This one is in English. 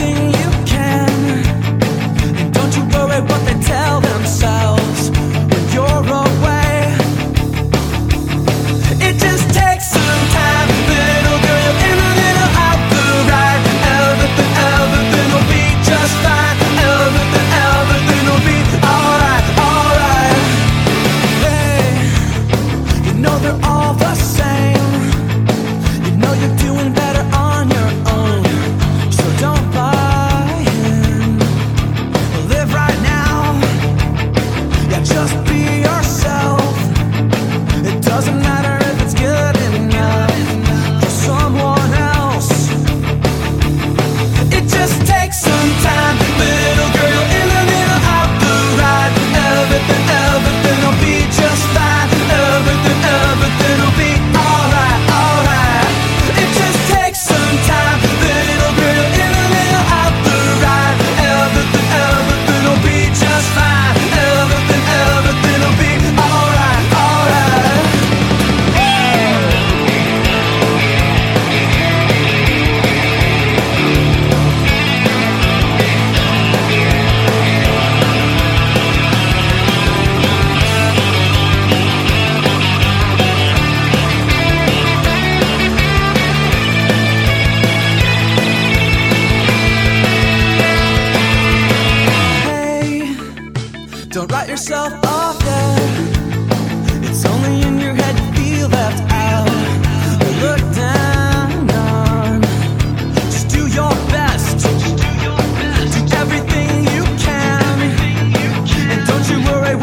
something Don't write yourself off yet. It's only in your head to feel left out or looked down on. Just do your best. Just do your best. Do everything you can. Everything you can. And don't you worry